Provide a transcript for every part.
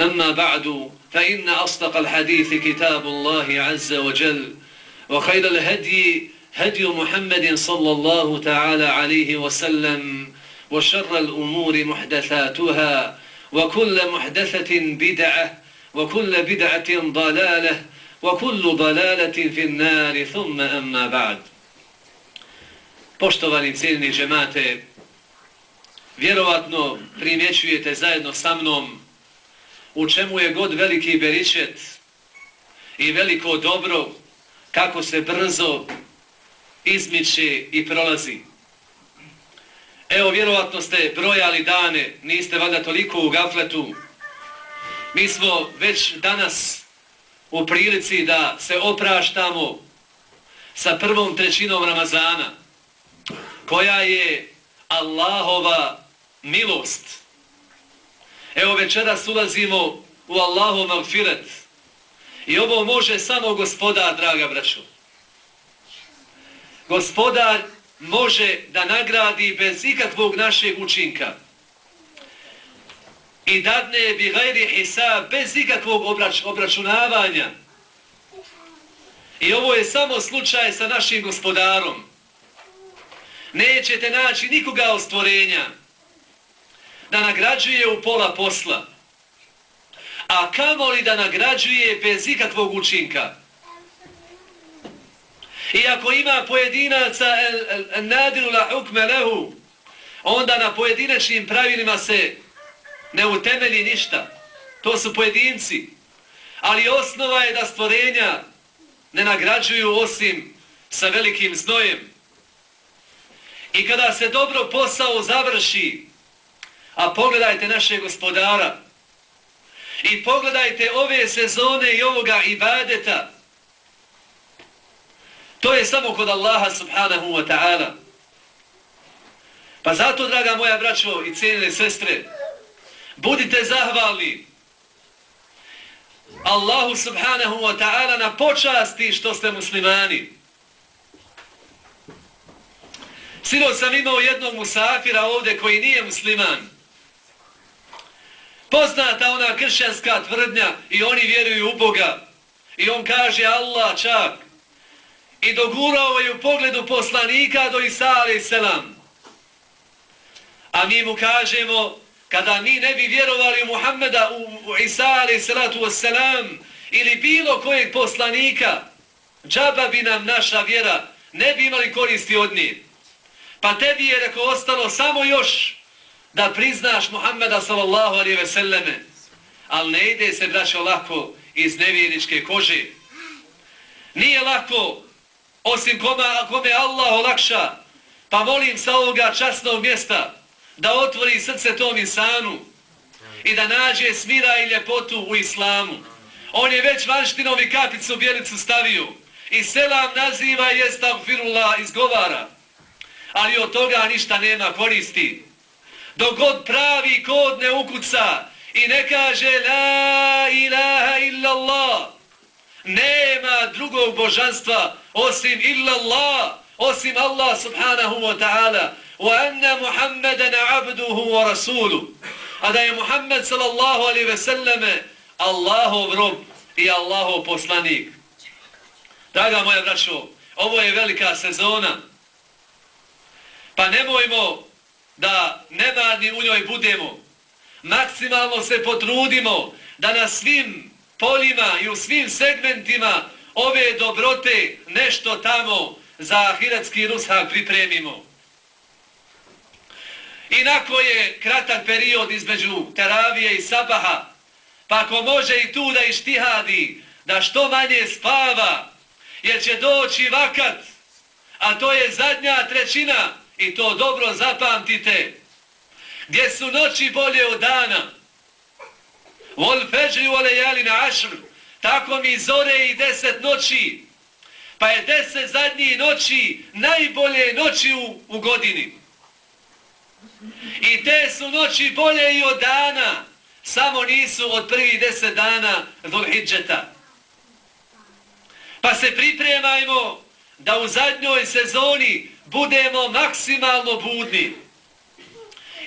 أما بعد فإن أصدق الحديث كتاب الله عز وجل وخير الهدي هدي محمد صلى الله تعالى عليه وسلم وشر الأمور محدثاتها وكل محدثة بدعة وكل بدعة ضلالة وكل ضلالة في النار ثم أما بعد. Poštovani cijeljni džemate, vjerovatno primjećujete zajedno sa mnom u čemu je god veliki beričet i veliko dobro, kako se brzo izmiče i prolazi. Evo, vjerovatno ste brojali dane, niste valjda toliko u gafletu. Mi smo već danas u prilici da se opraštamo sa prvom trećinom Ramazana, koja je Allahova milost. Evo večeras ulazimo u Allahu magfiret. I ovo može samo gospodar, draga braćo. Gospodar može da nagradi bez ikakvog našeg učinka. I dadne bi gajri hisab bez ikakvog obrač, obračunavanja. I ovo je samo slučaj sa našim gospodarom. Nećete naći nikoga od stvorenja da nagrađuje u pola posla. A kamo li da nagrađuje bez ikakvog učinka? I ako ima pojedinaca nadiru la hukme lehu, onda na pojedinačnim pravilima se ne utemelji ništa. To su pojedinci. Ali osnova je da stvorenja ne nagrađuju osim sa velikim znojem. I kada se dobro posao završi, A pogledajte naše gospodara. I pogledajte ove sezone i ovoga ibadeta. To je samo kod Allaha subhanahu wa ta'ala. Pa zato, draga moja braćo i cijenine sestre, budite zahvalni Allahu subhanahu wa ta'ala na počasti što ste muslimani. Sino sam imao jednog musafira ovdje koji nije musliman. Poznata ona kršćanska tvrdnja i oni vjeruju u Boga. I on kaže Allah čak. I dogurao je u pogledu poslanika do Isa selam. A mi mu kažemo, kada mi ne bi vjerovali u Muhammeda, u Isa wasalam ili bilo kojeg poslanika, džaba bi nam naša vjera, ne bi imali koristi od njih. Pa tebi je rekao ostalo samo još da priznaš Muhammeda sallallahu alaihi ve selleme, ali ne ide se, braćo, lako iz nevjerničke kože. Nije lako, osim kome, kome Allah olakša, pa molim sa ovoga časnog mjesta da otvori srce tom insanu i da nađe smira i ljepotu u islamu. On je već vanštinovi i kapicu bjelicu stavio i selam naziva i firula izgovara. Ali od toga ništa nema koristi dok god pravi kod ne ukuca i ne kaže la ilaha illallah. Nema drugog božanstva osim illa Allah, osim Allah subhanahu wa ta'ala, wa anna Muhammeden abduhu wa rasulu, a da je Muhammed sallallahu alaihi ve selleme Allahov rob i Allahov poslanik. Draga moja braćo, ovo je velika sezona, pa nemojmo da nemarni u njoj budemo, maksimalno se potrudimo da na svim poljima i u svim segmentima ove dobrote nešto tamo za ahiratski rushak pripremimo. Inako je kratan period između teravije i sabaha, pa ako može i tu da ištihadi, da što manje spava, jer će doći vakat, a to je zadnja trećina, i to dobro zapamtite, gdje su noći bolje od dana, vol feđri vole jali na ašr, tako mi zore i deset noći, pa je deset zadnjih noći najbolje noći u, u godini. I te su noći bolje i od dana, samo nisu od prvih deset dana Dhul-Hidžeta. Pa se pripremajmo da u zadnjoj sezoni budemo maksimalno budni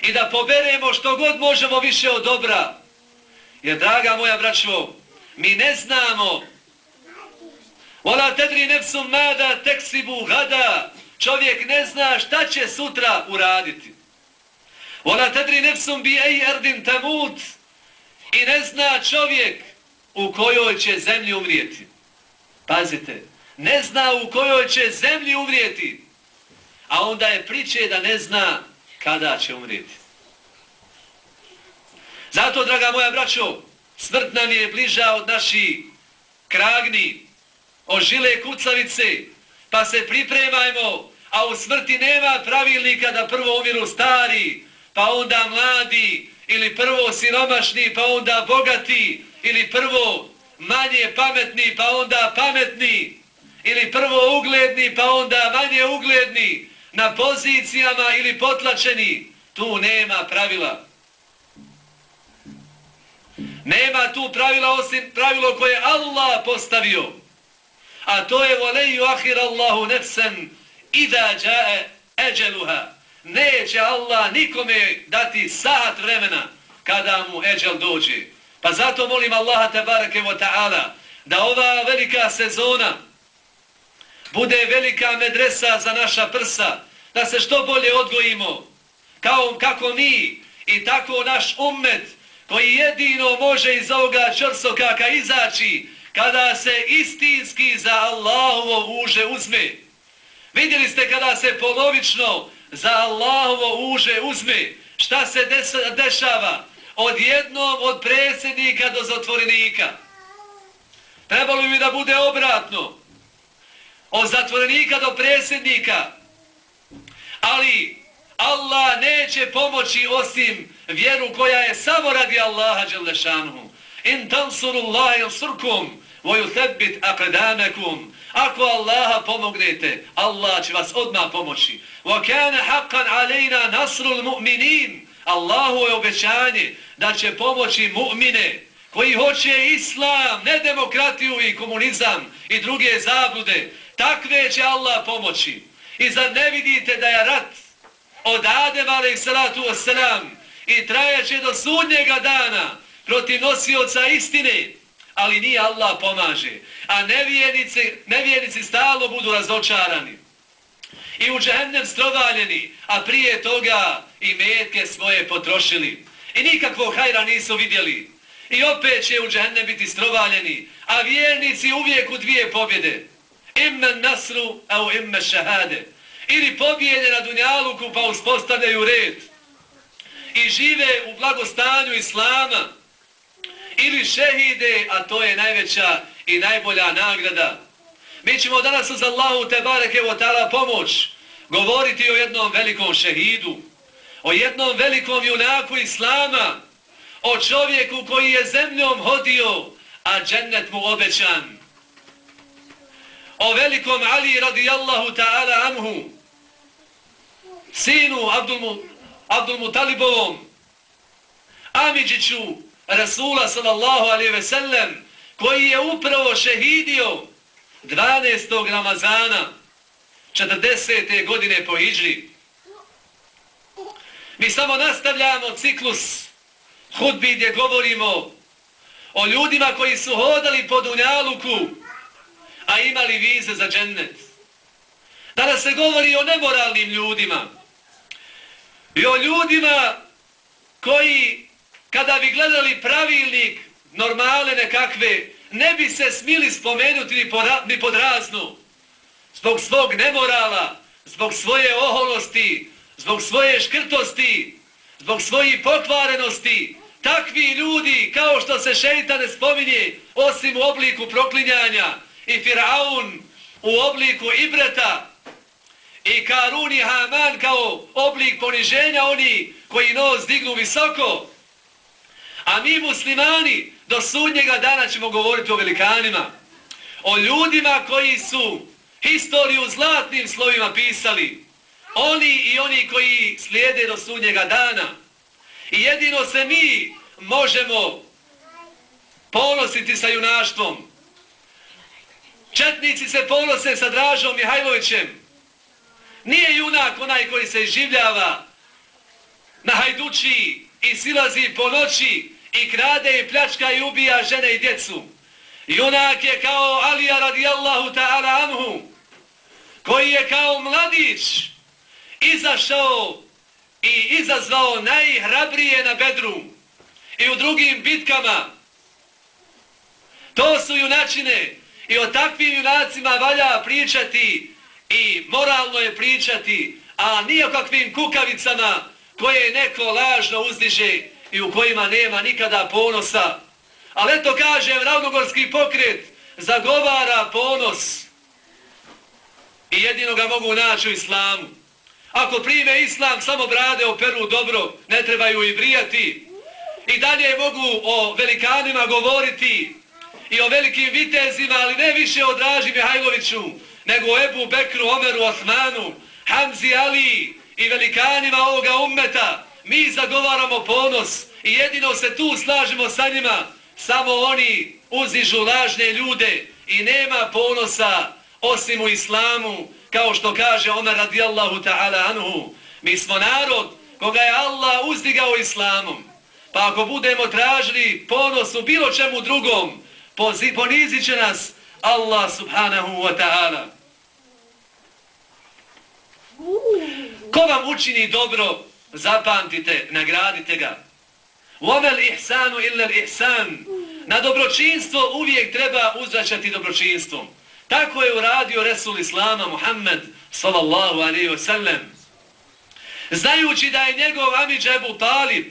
i da poberemo što god možemo više od dobra. Jer, draga moja braćo, mi ne znamo Ola tedri nefsum mada teksibu gada. Čovjek ne zna šta će sutra uraditi. Ola tedri nefsum bi ej erdin tamut. I ne zna čovjek u kojoj će zemlji umrijeti. Pazite, ne zna u kojoj će zemlji umrijeti. A onda je priče da ne zna kada će umrijeti. Zato, draga moja braćo, smrt nam je bliža od naši kragni, od žile kucavice, pa se pripremajmo, a u smrti nema pravilnika da prvo umiru stari, pa onda mladi, ili prvo siromašni, pa onda bogati, ili prvo manje pametni, pa onda pametni, ili prvo ugledni, pa onda manje ugledni, na pozicijama ili potlačeni, tu nema pravila. Nema tu pravila osim pravilo koje Allah postavio. A to je voleju ahir Allahu nefsen ida džae eđeluha. Neće Allah nikome dati sat vremena kada mu eđel dođe. Pa zato molim Allaha tabarake wa ta'ala da ova velika sezona bude velika medresa za naša prsa, da se što bolje odgojimo, kao kako mi i tako naš ummet koji jedino može iz ovoga črsokaka izaći kada se istinski za Allahovo uže uzme. Vidjeli ste kada se polovično za Allahovo uže uzme, šta se dešava od jednom od predsjednika do zatvorenika. Trebalo bi da bude obratno. Od zatvorenika do predsjednika. Ali Allah neće pomoći osim vjeru koja je samo radi Allaha Đelešanuhu. In tansurullahi surkum voju tebit akredanakum. Ako Allaha pomognete, Allah će vas odmah pomoći. Wa kana haqqan alejna nasrul mu'minin. Allahu je obećanje da će pomoći mu'mine koji hoće islam, ne demokratiju i komunizam i druge zablude. Takve će Allah pomoći. I zar ne vidite da je rat od Adem alaih salatu wasalam i trajeće do sudnjega dana protiv nosioca istine, ali nije Allah pomaže. A nevijenici, nevijenici stalo budu razočarani i u džehennem strovaljeni, a prije toga i metke svoje potrošili. I nikakvo hajra nisu vidjeli. I opet će u džehennem biti strovaljeni, a vjernici uvijek u dvije pobjede imme nasru, au imme šahade. Ili pobijede na Dunjaluku pa uspostavljaju red. I žive u blagostanju Islama. Ili šehide, a to je najveća i najbolja nagrada. Mi ćemo danas uz Allahu Tebareke Votala pomoć govoriti o jednom velikom šehidu. O jednom velikom junaku Islama. O čovjeku koji je zemljom hodio, a džennet mu obećan o velikom Ali radijallahu ta'ala anhu, sinu Abdul, Abdul Mutalibovom, Amidžiću Rasula sallallahu alaihi ve sellem, koji je upravo šehidio 12. Ramazana 40. godine po Iđri. Mi samo nastavljamo ciklus hudbi gdje govorimo o ljudima koji su hodali po Dunjaluku, a imali vize za džennet. Danas se govori o nemoralnim ljudima i o ljudima koji, kada bi gledali pravilnik normale nekakve, ne bi se smili spomenuti ni, pora, ni pod raznu. Zbog svog nemorala, zbog svoje oholosti, zbog svoje škrtosti, zbog svojih pokvarenosti, takvi ljudi, kao što se šeitan ne spominje, osim u obliku proklinjanja, i Firaun u obliku Ibreta, i Karun i Haman kao oblik poniženja, oni koji nos dignu visoko, a mi muslimani do sudnjega dana ćemo govoriti o velikanima, o ljudima koji su historiju zlatnim slovima pisali, oni i oni koji slijede do sudnjega dana. I jedino se mi možemo ponositi sa junaštvom. Četnici se ponose sa Dražom Mihajlovićem. Nije junak onaj koji se življava na hajduči i silazi po noći i krade i pljačka i ubija žene i djecu. Junak je kao Alija radijallahu ta'ala anhu, koji je kao mladić izašao i izazvao najhrabrije na bedru i u drugim bitkama. To su junačine i o takvim junacima valja pričati i moralno je pričati, a nije o kakvim kukavicama koje neko lažno uzdiže i u kojima nema nikada ponosa. Ali eto kažem, ravnogorski pokret zagovara ponos i jedino ga mogu naći u islamu. Ako prime islam, samo brade operu dobro, ne trebaju i brijati. I dalje mogu o velikanima govoriti i o velikim vitezima, ali ne više o Draži Mihajloviću, nego o Ebu Bekru, Omeru, Osmanu, Hamzi Ali i velikanima ovoga ummeta. Mi zagovaramo ponos i jedino se tu slažemo sa njima. Samo oni uzižu lažne ljude i nema ponosa osim u islamu, kao što kaže Omer radijallahu ta'ala anhu. Mi smo narod koga je Allah uzdigao islamom. Pa ako budemo tražili ponos u bilo čemu drugom, ponizit će nas Allah subhanahu wa ta'ala. Ko vam učini dobro, zapamtite, nagradite ga. Vomel ihsanu illa ihsan. Na dobročinstvo uvijek treba uzračati dobročinstvom. Tako je uradio Resul Islama Muhammed sallallahu alaihi wa sallam. Znajući da je njegov amidž Ebu Talib,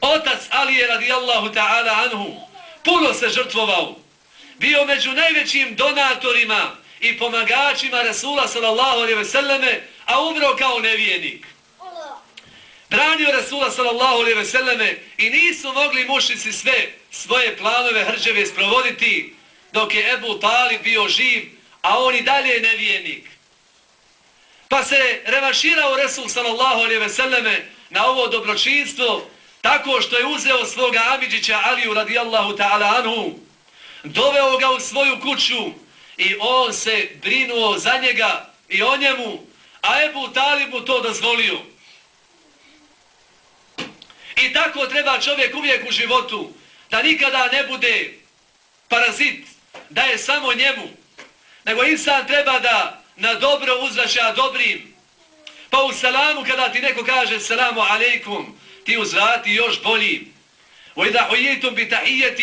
otac Alije radijallahu ta'ala anhu, puno se žrtvovao, bio među najvećim donatorima i pomagačima Rasula sallallahu alaihi ve selleme, a umro kao nevijenik. Branio Rasula sallallahu alaihi ve selleme i nisu mogli mušici sve svoje planove hrđeve sprovoditi, dok je Ebu Talib bio živ, a on i dalje je nevijenik. Pa se revaširao Resul sallallahu alaihi ve selleme na ovo dobročinstvo tako što je uzeo svoga Amidžića Aliju radijallahu ta'ala anhu, doveo ga u svoju kuću i on se brinuo za njega i o njemu, a Ebu Talibu to dozvolio. I tako treba čovjek uvijek u životu, da nikada ne bude parazit, da je samo njemu, nego insan treba da na dobro uzraša dobrim. Pa u salamu kada ti neko kaže salamu alaikum, ti uzvrati još bolji. وَإِذَا حُيِّتُمْ بِتَحِيَّةٍ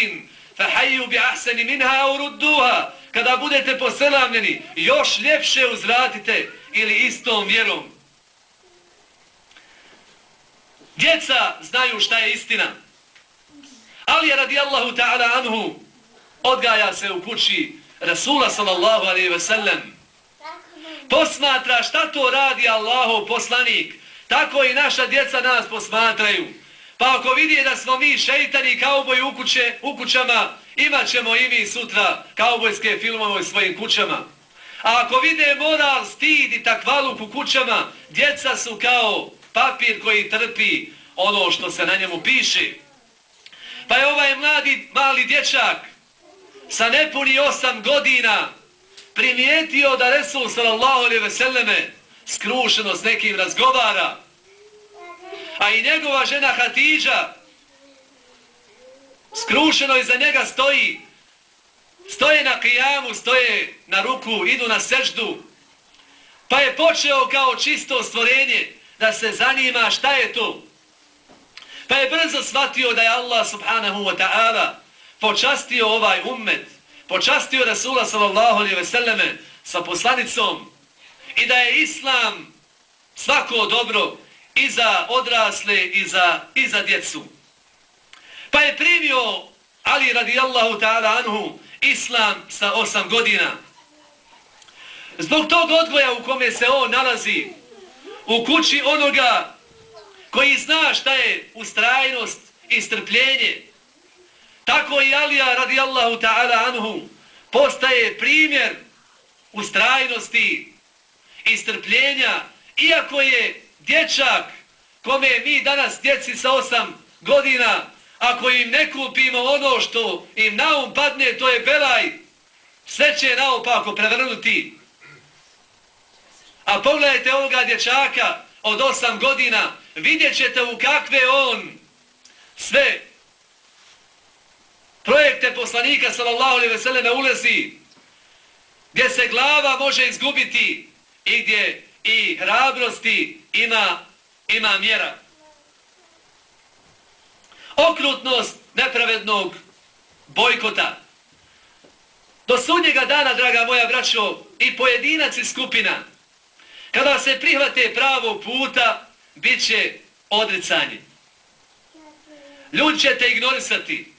فَحَيُّ بِعَحْسَنِ مِنْهَا اُرُدُّهَا Kada budete poselamljeni, još ljepše uzvratite ili istom vjerom. Djeca znaju šta je istina. Ali je radijallahu ta'ala anhu odgaja se u kući Rasula sallallahu alaihi ve sellem. Posmatra šta to radi Allahov poslanik. Tako i naša djeca nas posmatraju. Pa ako vidi da smo mi šeitani kauboj u, kuće, u kućama, imat ćemo i mi sutra kaubojske filmove u svojim kućama. A ako vide moral, stid i takvaluk u kućama, djeca su kao papir koji trpi ono što se na njemu piše. Pa je ovaj mladi, mali dječak sa nepuni osam godina primijetio da Resul sallallahu alaihi ve selleme skrušeno s nekim razgovara, a i njegova žena Hatidža skrušeno iza njega stoji, stoje na kijamu, stoje na ruku, idu na seždu, pa je počeo kao čisto stvorenje da se zanima šta je to. Pa je brzo shvatio da je Allah subhanahu wa ta'ala počastio ovaj ummet, počastio Rasula sallallahu alaihi ve selleme sa poslanicom i da je Islam svako dobro i za odrasle i za, i za djecu. Pa je primio Ali radijallahu ta'ala anhu Islam sa osam godina. Zbog tog odgoja u kome se on nalazi u kući onoga koji zna šta je ustrajnost i strpljenje, tako i Alija radijallahu ta'ala anhu postaje primjer ustrajnosti i strpljenja, iako je dječak kome mi danas djeci sa osam godina, ako im ne kupimo ono što im na um padne, to je belaj, sve će naopako um prevrnuti. A pogledajte ovoga dječaka od osam godina, vidjet ćete u kakve on sve projekte poslanika sallallahu alaihi ve ulezi, gdje se glava može izgubiti i gdje i hrabrosti ima, ima mjera. Okrutnost nepravednog bojkota. Do sudnjega dana, draga moja braćo, i pojedinac i skupina, kada se prihvate pravog puta, bit će odricanje. Ljud će te ignorisati,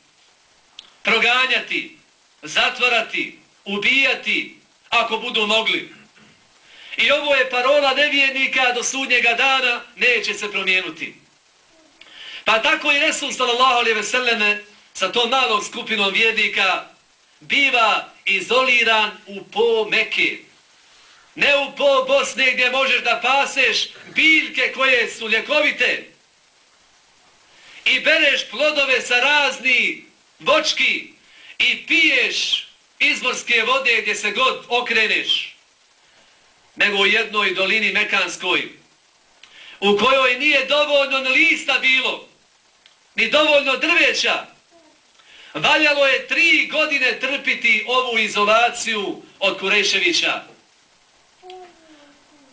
proganjati, zatvarati, ubijati, ako budu mogli. I ovo je parola nevijenika do sudnjega dana, neće se promijenuti. Pa tako i Resul sallallahu alaihi ve selleme sa tom malom skupinom vjernika biva izoliran u po Mekke. Ne u po Bosne gdje možeš da paseš biljke koje su ljekovite i bereš plodove sa razni vočki i piješ izvorske vode gdje se god okreneš, nego u jednoj dolini Mekanskoj, u kojoj nije dovoljno lista bilo, ni dovoljno drveća, valjalo je tri godine trpiti ovu izolaciju od Kureševića.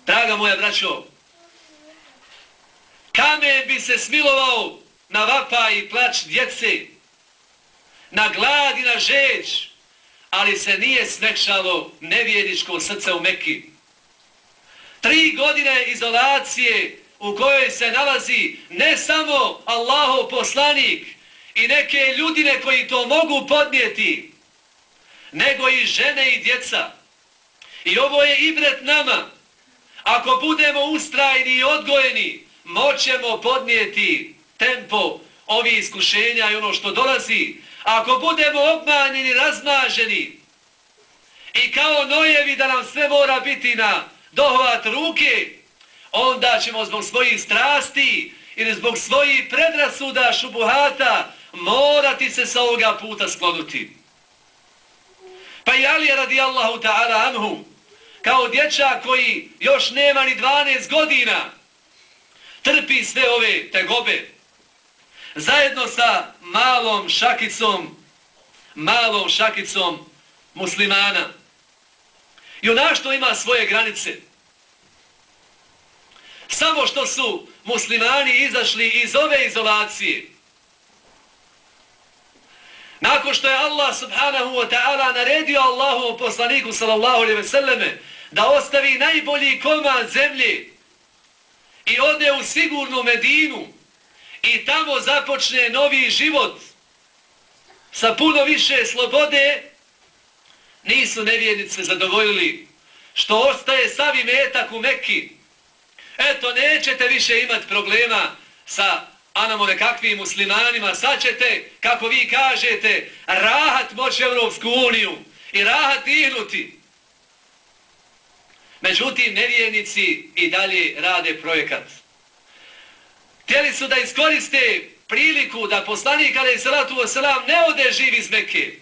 Draga moja braćo, kamen bi se smilovao na vapa i plač djece, na glad i na žeć, ali se nije smekšalo nevjedičko srce u Mekki. Tri godine izolacije u kojoj se nalazi ne samo Allahov poslanik i neke ljudine koji to mogu podnijeti, nego i žene i djeca. I ovo je ibret nama. Ako budemo ustrajni i odgojeni, moćemo podnijeti tempo ovi iskušenja i ono što dolazi, Ako budemo obmanjeni, razmaženi i kao nojevi da nam sve mora biti na dohvat ruke, onda ćemo zbog svojih strasti ili zbog svojih predrasuda šubuhata morati se sa ovoga puta sklonuti. Pa i Ali radijallahu ta'ala anhu, kao dječak koji još nema ni 12 godina, trpi sve ove tegobe, zajedno sa malom šakicom, malom šakicom muslimana. I ona što ima svoje granice. Samo što su muslimani izašli iz ove izolacije. Nakon što je Allah subhanahu wa ta'ala naredio Allahu poslaniku sallallahu alaihi ve selleme da ostavi najbolji komad zemlje i ode u sigurnu Medinu, i tamo započne novi život sa puno više slobode, nisu nevjernice zadovoljili što ostaje savi metak u Mekki. Eto, nećete više imati problema sa anamo nekakvim muslimanima, sad ćete, kako vi kažete, rahat moći Evropsku uniju i rahat ihnuti. Međutim, nevjernici i dalje rade projekat. Htjeli su da iskoriste priliku da poslanik, ali je salatu wasalam, ne ode živ iz Mekke.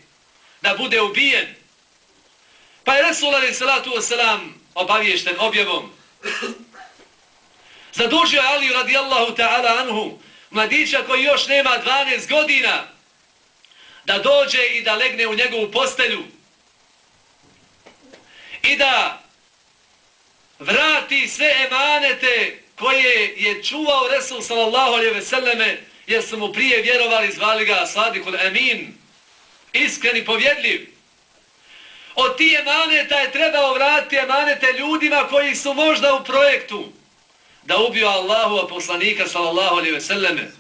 da bude ubijen. Pa je Resul alaih salatu wasalam obaviješten objavom. Zadužio je Ali radijallahu ta'ala anhu, mladića koji još nema 12 godina, da dođe i da legne u njegovu postelju i da vrati sve emanete koje je čuvao Resul sallallahu alaihi ve selleme jer su mu prije vjerovali zvali ga Sadikul Amin i povjedljiv. Od ti emaneta je trebao vratiti emanete ljudima koji su možda u projektu da ubio Allahu a poslanika sallallahu alaihi ve selleme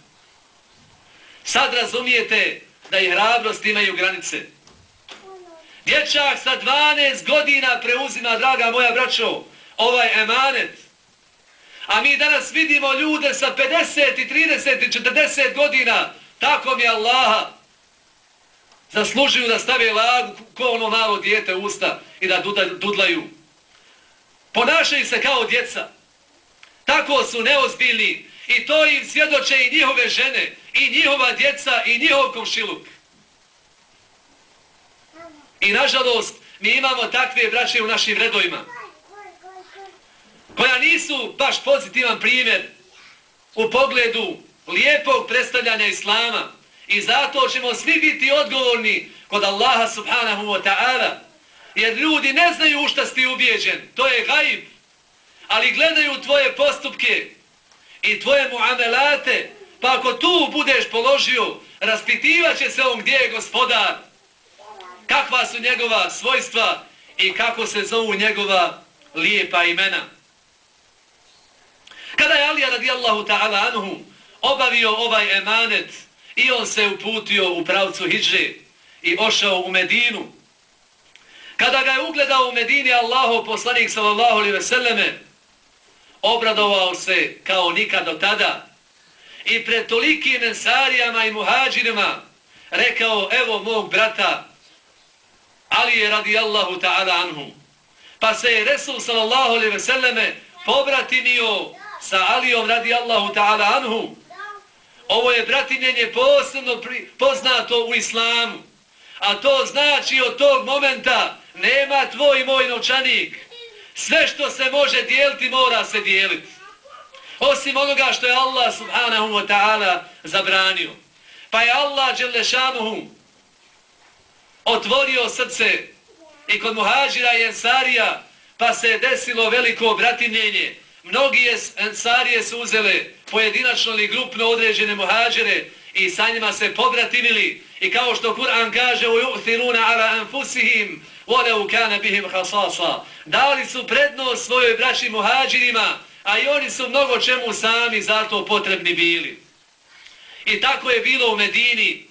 sad razumijete da i hrabrost imaju granice dječak sa 12 godina preuzima draga moja braćo ovaj emanet A mi danas vidimo ljude sa 50 i 30 i 40 godina, tako mi Allaha, zaslužuju da stave lagu ko ono malo dijete usta i da dudlaju. Ponašaju se kao djeca. Tako su neozbiljni i to im svjedoče i njihove žene, i njihova djeca, i njihov komšiluk. I nažalost, mi imamo takve braće u našim redovima, koja nisu baš pozitivan primjer u pogledu lijepog predstavljanja Islama i zato ćemo svi biti odgovorni kod Allaha subhanahu wa ta'ala jer ljudi ne znaju u šta ste ubijeđen, to je gajib ali gledaju tvoje postupke i tvoje muamelate, pa ako tu budeš položio, raspitivaće se on gdje je gospodar, kakva su njegova svojstva i kako se zovu njegova lijepa imena. Kada je Alija radijallahu ta'ala anhu obavio ovaj emanet i on se uputio u pravcu Hidže i ošao u Medinu, kada ga je ugledao u Medini Allahu poslanik sallallahu alaihi selleme, obradovao se kao nikad do tada i pred tolikim ensarijama i muhađinima rekao evo mog brata Ali je radijallahu ta'ala anhu. Pa se je Resul sallallahu alaihi selleme pobratimio sa Alijom radi Allahu ta'ala anhu. Ovo je bratinjenje posebno poznato u islamu. A to znači od tog momenta nema tvoj moj novčanik. Sve što se može dijeliti mora se dijeliti. Osim onoga što je Allah subhanahu wa ta'ala zabranio. Pa je Allah Đelešanuhu otvorio srce i kod muhađira i ensarija pa se desilo veliko bratinjenje. Mnogi ensarije su uzele pojedinačno ili grupno određene muhađere i sa njima se pobratimili. I kao što Kur'an kaže u yu'thiruna ala anfusihim وَلَوْ كَانَ بِهِمْ حَصَاصًا Dali su prednost svojoj braći muhađirima, a i oni su mnogo čemu sami zato potrebni bili. I tako je bilo u Medini.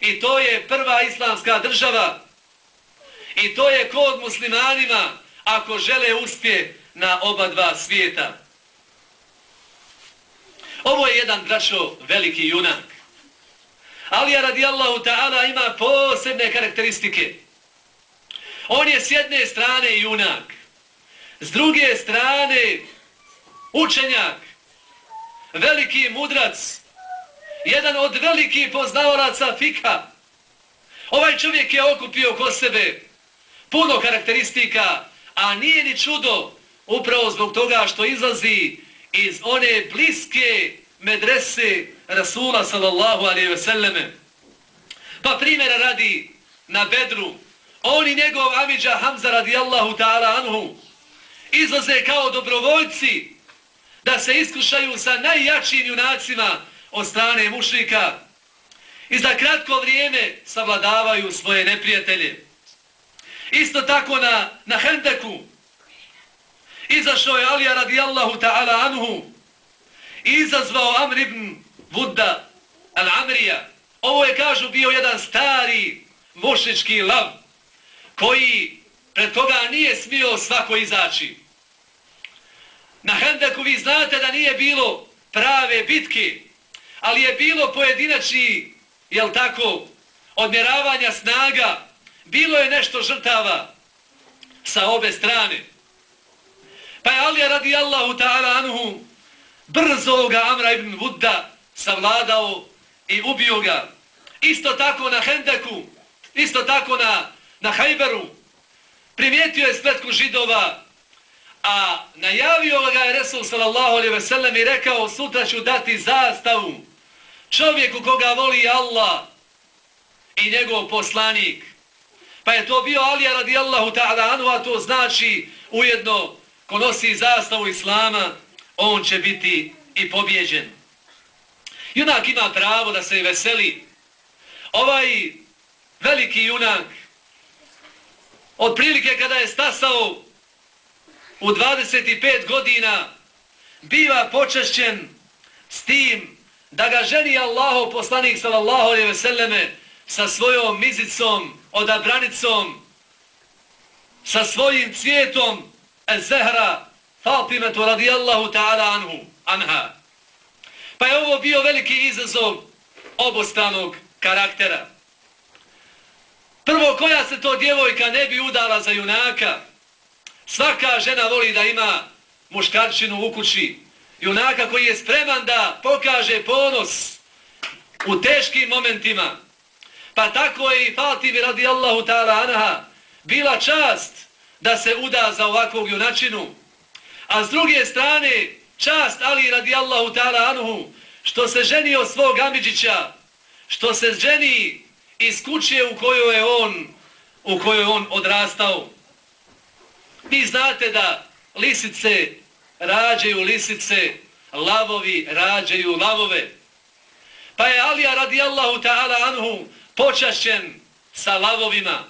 I to je prva islamska država. I to je kod muslimanima ako žele uspje na oba dva svijeta. Ovo je jedan brašo veliki junak. Alija radijallahu ta'ala ima posebne karakteristike. On je s jedne strane junak, s druge strane učenjak, veliki mudrac, jedan od velikih poznavoraca fika. Ovaj čovjek je okupio ko sebe puno karakteristika, a nije ni čudo upravo zbog toga što izlazi iz one bliske medrese Rasula sallallahu alaihi ve selleme. Pa primjera radi na bedru, on i njegov Amidža Hamza radijallahu ta'ala anhu izlaze kao dobrovoljci da se iskušaju sa najjačim junacima od strane mušnika i za kratko vrijeme savladavaju svoje neprijatelje. Isto tako na, na Hendeku, izašao je Alija radijallahu ta'ala anhu i izazvao Amr ibn Vudda al-Amrija. Ovo je, kažu, bio jedan stari mušnički lav koji pred koga nije smio svako izaći. Na Hendeku vi znate da nije bilo prave bitke, ali je bilo pojedinačni, jel tako, odmjeravanja snaga, bilo je nešto žrtava sa obe strane. Pa je Alija radi Allahu ta'ala anhu brzo ga Amra ibn Budda savladao i ubio ga. Isto tako na Hendeku isto tako na, na Hajberu, primijetio je spletku židova, a najavio ga je Resul sallallahu alaihi ve sellem i rekao sutra ću dati zastavu čovjeku koga voli Allah i njegov poslanik. Pa je to bio Alija radijallahu ta'ala anu, a to znači ujedno ko nosi zastavu Islama, on će biti i pobjeđen. Junak ima pravo da se veseli. Ovaj veliki junak, od prilike kada je stasao u 25 godina, biva počešćen s tim da ga ženi Allaho poslanik sallallahu alaihi ve selleme sa svojom mizicom, odabranicom, sa svojim cvijetom Zehra Fatimetu radijallahu ta'ala anhu, anha. Pa je ovo bio veliki izazov obostranog karaktera. Prvo, koja se to djevojka ne bi udala za junaka? Svaka žena voli da ima muškarčinu u kući. Junaka koji je spreman da pokaže ponos u teškim momentima. Pa tako je i Fatimi radijallahu ta'ala anha bila čast da se uda za ovakvog junačinu. A s druge strane, čast Ali radijallahu ta'ala anhu, što se ženi od svog Amidžića, što se ženi iz kuće u kojoj je on, u kojoj on odrastao. Vi znate da lisice rađaju lisice, lavovi rađaju lavove. Pa je Alija radijallahu ta'ala anhu počašćen sa lavovima.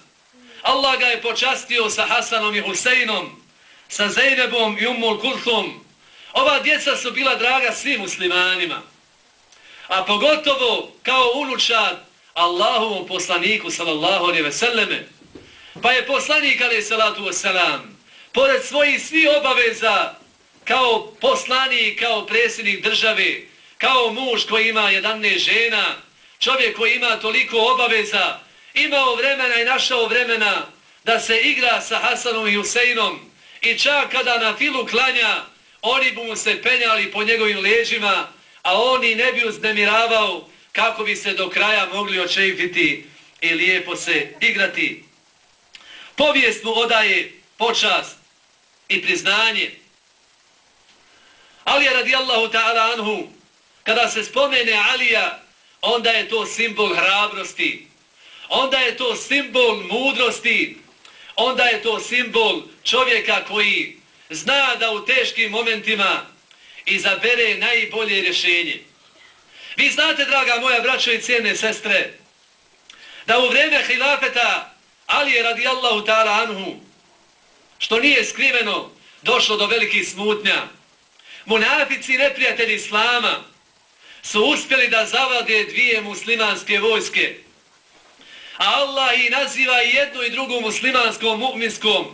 Allah ga je počastio sa Hasanom i Huseinom, sa Zeynebom i Ummul Kulthum. Ova djeca su bila draga svim muslimanima. A pogotovo kao unučad Allahovom poslaniku sallallahu alaihi ve selleme. Pa je poslanik alaihi salatu wasalam, pored svojih svi obaveza kao poslanik, kao predsjednik države, kao muž koji ima 11 žena, čovjek koji ima toliko obaveza, imao vremena i našao vremena da se igra sa Hasanom i Huseinom i čak kada na filu klanja, oni bi mu se penjali po njegovim leđima, a oni ne bi uznemiravao kako bi se do kraja mogli očeifiti i lijepo se igrati. Povijest mu odaje počast i priznanje. Alija radijallahu ta'ala anhu, kada se spomene Alija, onda je to simbol hrabrosti, onda je to simbol mudrosti, onda je to simbol čovjeka koji zna da u teškim momentima izabere najbolje rješenje. Vi znate, draga moja braćo i cijene sestre, da u vreme hilafeta Ali je radijallahu ta'ala anhu, što nije skriveno, došlo do velikih smutnja. Munafici neprijatelji Islama su uspjeli da zavade dvije muslimanske vojske. A Allah i naziva jednu i drugu muslimanskom mu'minskom.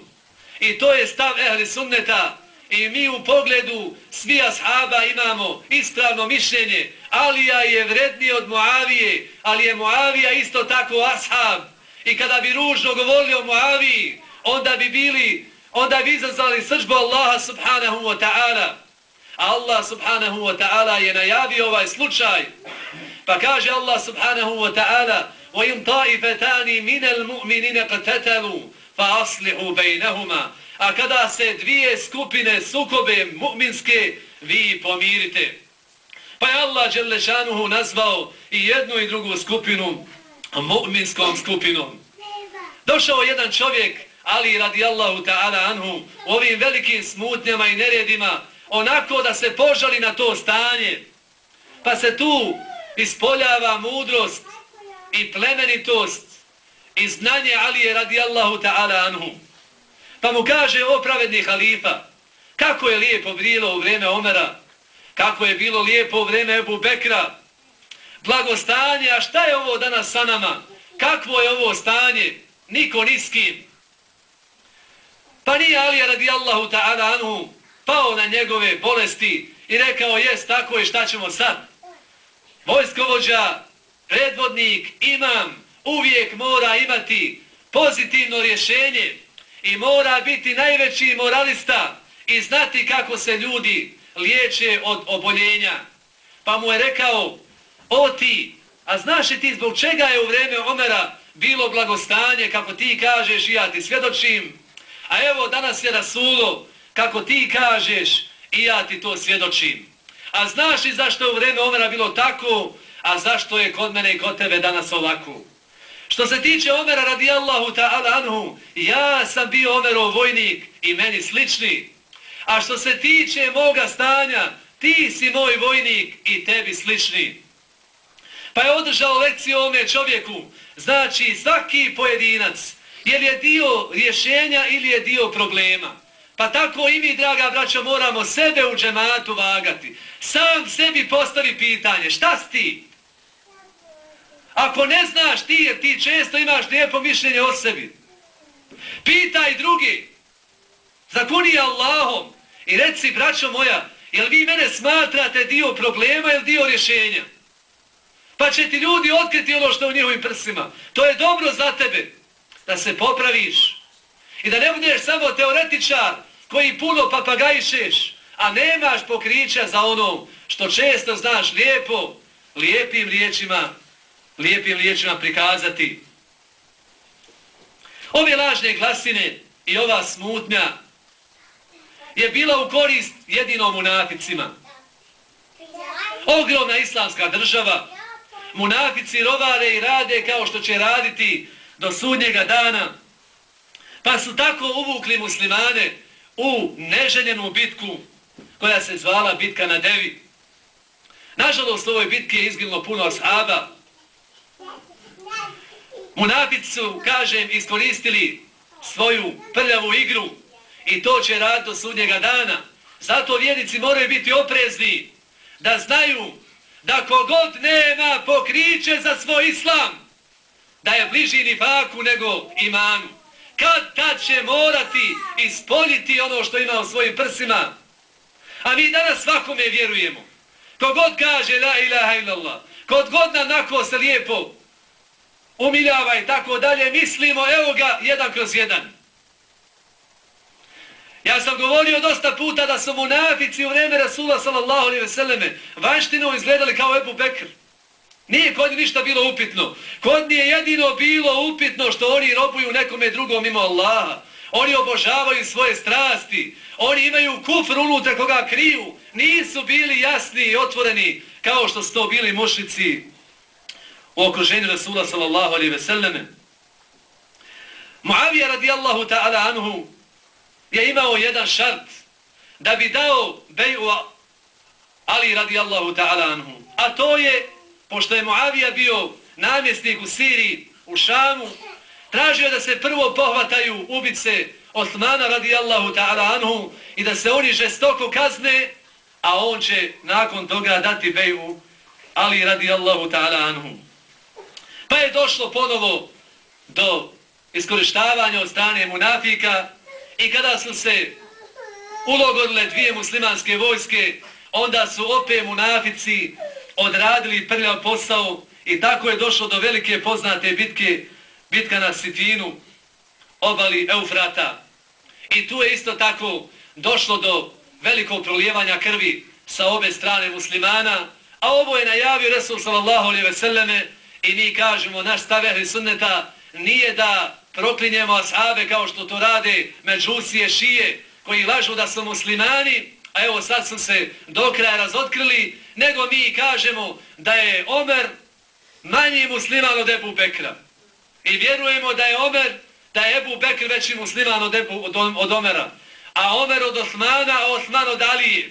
I to je stav ehli sunneta. I mi u pogledu svi ashaba imamo ispravno mišljenje. Alija je vredniji od Muavije, ali je Muavija isto tako ashab. I kada bi ružno govorili o Muaviji, onda bi bili, onda bi izazvali sržbu Allaha subhanahu wa ta'ala. Allah subhanahu wa ta'ala je najavio ovaj slučaj. Pa kaže Allah subhanahu wa ta'ala وَإِنْ طَائِفَتَانِ مِنَ الْمُؤْمِنِينَ قَتَتَلُوا فَأَصْلِحُوا بَيْنَهُمَا A kada se dvije skupine sukobe mu'minske, vi pomirite. Pa je Allah Đelešanuhu nazvao i jednu i drugu skupinu mu'minskom skupinom. Došao jedan čovjek, Ali radijallahu ta'ala anhu, u ovim velikim smutnjama i neredima, onako da se požali na to stanje. Pa se tu ispoljava mudrost i plemenitost i znanje Alije radijallahu ta'ala anhu. Pa mu kaže o pravedni halifa, kako je lijepo bilo u vreme Omera, kako je bilo lijepo u vreme Ebu Bekra, blagostanje, a šta je ovo danas sa nama? Kakvo je ovo stanje? Niko niskim. Pa nije Alija radijallahu ta'ala anhu pao na njegove bolesti i rekao, jest tako je, šta ćemo sad? Vojskovođa, predvodnik, imam, uvijek mora imati pozitivno rješenje i mora biti najveći moralista i znati kako se ljudi liječe od oboljenja. Pa mu je rekao, o ti, a znaš li ti zbog čega je u vreme Omera bilo blagostanje, kako ti kažeš i ja ti svjedočim, a evo danas je Rasulo, kako ti kažeš i ja ti to svjedočim. A znaš li zašto je u vreme Omera bilo tako, a zašto je kod mene i kod tebe danas ovako? Što se tiče Omera radijallahu ta'ala anhu, ja sam bio Omerov vojnik i meni slični. A što se tiče moga stanja, ti si moj vojnik i tebi slični. Pa je održao lekciju ovome čovjeku, znači svaki pojedinac, jer je dio rješenja ili je dio problema. Pa tako i mi, draga braća, moramo sebe u džematu vagati. Sam sebi postavi pitanje, šta si ti? Ako ne znaš ti, jer ti često imaš lijepo mišljenje o sebi, pitaj drugi, zakuni Allahom i reci, braćo moja, jel vi mene smatrate dio problema ili dio rješenja? Pa će ti ljudi otkriti ono što je u njihovim prsima. To je dobro za tebe, da se popraviš i da ne budeš samo teoretičar koji puno papagajišeš, a nemaš pokrića za ono što često znaš lijepo, lijepim riječima lijepim liječima prikazati. Ove lažne glasine i ova smutnja je bila u korist jedinom munaficima. Ogromna islamska država, munafici rovare i rade kao što će raditi do sudnjega dana, pa su tako uvukli muslimane u neželjenu bitku koja se zvala bitka na Devi. Nažalost, u ovoj bitki je izginulo puno ashaba, Munafici su, kažem, iskoristili svoju prljavu igru i to će rad do sudnjega dana. Zato vjernici moraju biti oprezni da znaju da kogod nema pokriće za svoj islam, da je bliži ni faku nego imanu. Kad tad će morati ispoljiti ono što ima u svojim prsima. A mi danas svakome vjerujemo. Kogod kaže la ilaha illallah, kod god nam nako se lijepo umiljava i tako dalje, mislimo, evo ga, jedan kroz jedan. Ja sam govorio dosta puta da su munafici u vreme Rasula sallallahu alaihi veseleme vanštinom izgledali kao Ebu Bekr. Nije kod ništa bilo upitno. Kod nije jedino bilo upitno što oni robuju nekome drugom mimo Allaha. Oni obožavaju svoje strasti. Oni imaju kufr unutra koga kriju. Nisu bili jasni i otvoreni kao što su to bili mušici u okruženju Rasula sallallahu alaihi ve selleme. Muavija radijallahu ta'ala anhu je imao jedan šart da bi dao beju Ali radijallahu ta'ala anhu. A to je, pošto je Muavija bio namjesnik u Siriji, u Šamu, tražio da se prvo pohvataju ubice Osmana radijallahu ta'ala anhu i da se oni žestoko kazne, a on će nakon toga dati beju Ali radijallahu ta'ala anhu. Pa je došlo ponovo do iskorištavanja od strane munafika i kada su se ulogodile dvije muslimanske vojske, onda su opet munafici odradili prljav posao i tako je došlo do velike poznate bitke, bitka na Sitinu, obali Eufrata. I tu je isto tako došlo do velikog prolijevanja krvi sa obe strane muslimana, a ovo je najavio Resul sallallahu alaihi ve selleme, I mi kažemo, naš stav ehli sunneta nije da proklinjemo ashabe kao što to rade međusije šije koji lažu da su muslimani, a evo sad su se do kraja razotkrili, nego mi kažemo da je Omer manji musliman od Ebu Bekra. I vjerujemo da je Omer, da je Ebu Bekr veći musliman od, Ebu, od, od Omera. A Omer od Osmana, a Osman od Alije.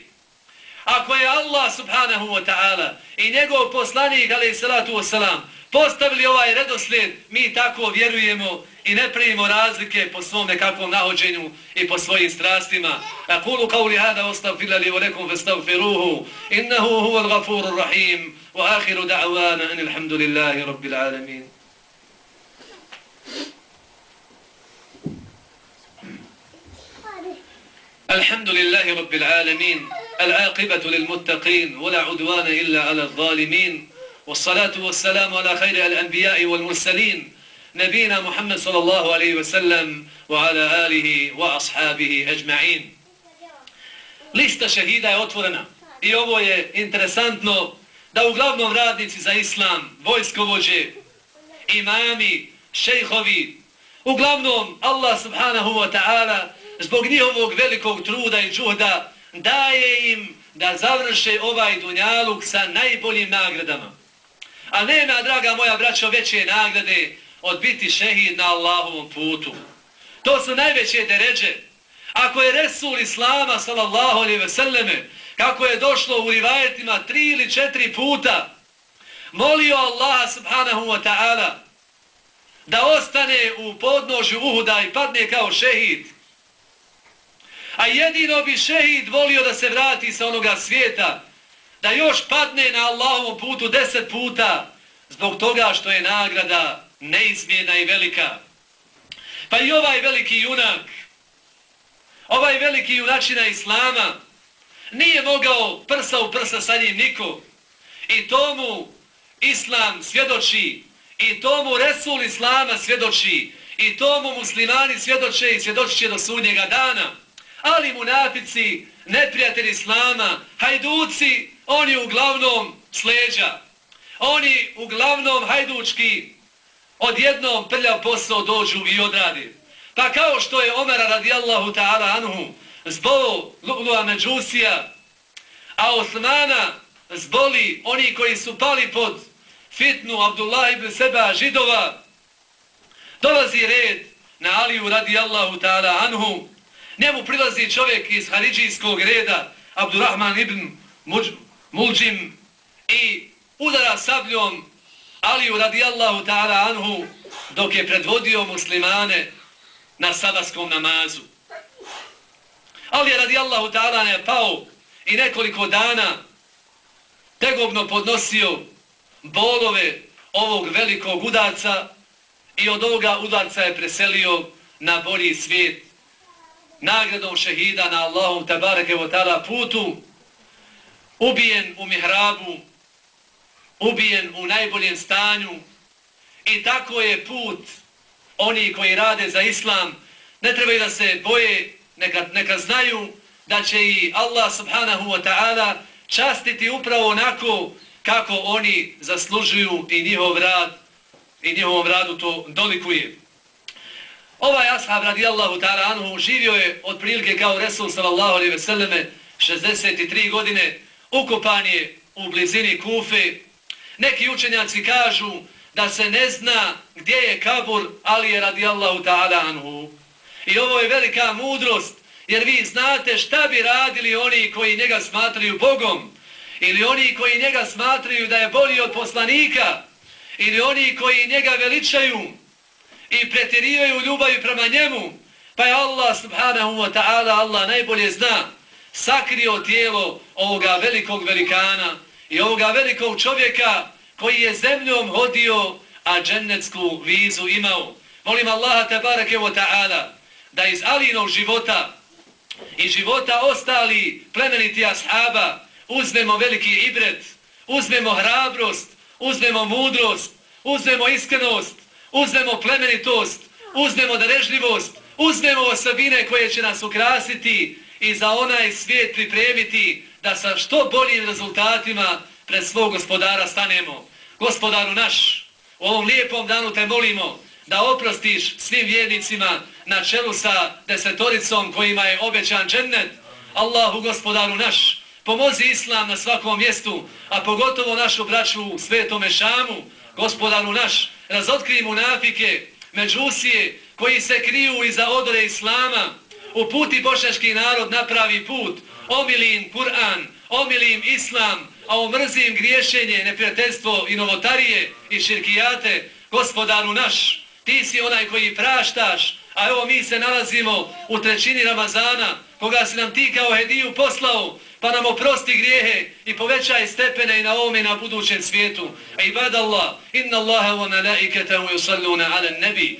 Ako je Allah subhanahu wa ta'ala i njegov poslanik, alaih salatu wa salam, postavili ovaj redoslijed, mi tako vjerujemo i ne primimo razlike po svom nekakvom nahođenju i po svojim strastima. A kulu kao li hada ostavfila li volekom festavfiruhu, innehu huval gafuru rahim, wa ahiru da'wana, in ilhamdulillahi rabbil alamin. الحمد لله رب العالمين العاقبة للمتقين ولا عدوان إلا على الظالمين والصلاة والسلام على خير الأنبياء والمرسلين نبينا محمد صلى الله عليه وسلم وعلى آله وأصحابه أجمعين Lista šehida je otvorena i ovo je interesantno da uglavnom radnici za islam, vojskovođe, imami, šejhovi. Uglavnom, Allah subhanahu wa ta'ala zbog njihovog velikog truda i čuda daje im da završe ovaj dunjaluk sa najboljim nagradama. A nema, draga moja braćo, veće nagrade od biti šehid na Allahovom putu. To su najveće deređe. Ako je Resul Islama, sallallahu alaihi ve selleme, kako je došlo u rivajetima tri ili četiri puta, molio Allaha subhanahu wa ta'ala da ostane u podnožju Uhuda i padne kao šehid. A jedino bi šehid volio da se vrati sa onoga svijeta, da još padne na Allahovom putu deset puta, zbog toga što je nagrada neizmjena i velika. Pa i ovaj veliki junak, ovaj veliki junačina Islama, nije mogao prsa u prsa sa njim niko. I tomu Islam svjedoči, i tomu Resul Islama svjedoči, i tomu muslimani svjedoče i svjedočit će do sudnjega dana. Ali munafici, neprijatelji Islama, hajduci, oni uglavnom sleđa. Oni uglavnom hajdučki odjednom prljav posao dođu i odradi. Pa kao što je Omer radijallahu ta'ala anhu zbolo Lu'lu'a Međusija, a Osmana zboli oni koji su pali pod fitnu Abdullah ibn Seba židova, dolazi red na Aliju radijallahu ta'ala anhu, njemu prilazi čovjek iz Haridžijskog reda, Abdurrahman ibn muđim i udara sabljom Aliju radijallahu ta'ala anhu dok je predvodio muslimane na sabaskom namazu. Ali je radijallahu ta'ala ne pao i nekoliko dana tegobno podnosio bolove ovog velikog udarca i od ovoga udarca je preselio na bolji svijet nagradom šehida na Allahom tabareke wa ta'ala putu ubijen u mihrabu ubijen u najboljem stanju. I tako je put oni koji rade za islam. Ne trebaju da se boje neka, neka znaju da će i Allah subhanahu wa ta'ala častiti upravo onako kako oni zaslužuju i njihov rad i njihovom radu to dolikuje. Ovaj ashab radijallahu ta'ala anhu živio je otprilike kao Resul sallallahu alaihi ve selleme 63 godine, ukopan je u blizini Kufe, Neki učenjaci kažu da se ne zna gdje je kabur Alije radijallahu ta'ala anhu. I ovo je velika mudrost, jer vi znate šta bi radili oni koji njega smatraju Bogom, ili oni koji njega smatraju da je bolji od poslanika, ili oni koji njega veličaju i pretjerivaju ljubavi prema njemu, pa je Allah subhanahu wa ta'ala, Allah najbolje zna, sakrio tijelo ovoga velikog velikana, i ovoga velikog čovjeka koji je zemljom hodio, a džennetsku vizu imao. Molim Allaha tabarake wa ta'ala da iz Alinog života i života ostali plemeniti ashaba uzmemo veliki ibret, uzmemo hrabrost, uzmemo mudrost, uzmemo iskrenost, uzmemo plemenitost, uzmemo darežljivost, uzmemo osobine koje će nas ukrasiti i za onaj svijet pripremiti da sa što boljim rezultatima pred svog gospodara stanemo. Gospodaru naš, u ovom lijepom danu te molimo da oprostiš svim vjernicima na čelu sa desetoricom kojima je obećan džennet. Allahu gospodaru naš, pomozi islam na svakom mjestu, a pogotovo našu braću u svetome šamu. Gospodaru naš, razotkri munafike, međusije koji se kriju iza odore islama, uputi bošaški narod na pravi put, omilim Kur'an, omilim Islam, a omrzim griješenje, neprijateljstvo i novotarije i širkijate, gospodaru naš, ti si onaj koji praštaš, a evo mi se nalazimo u trećini Ramazana, koga si nam ti kao hediju poslao, pa nam oprosti grijehe i povećaj stepene i na ovome i na budućem svijetu. Ibad Allah, inna Allahe wa malaikatahu yusalluna ala nebi,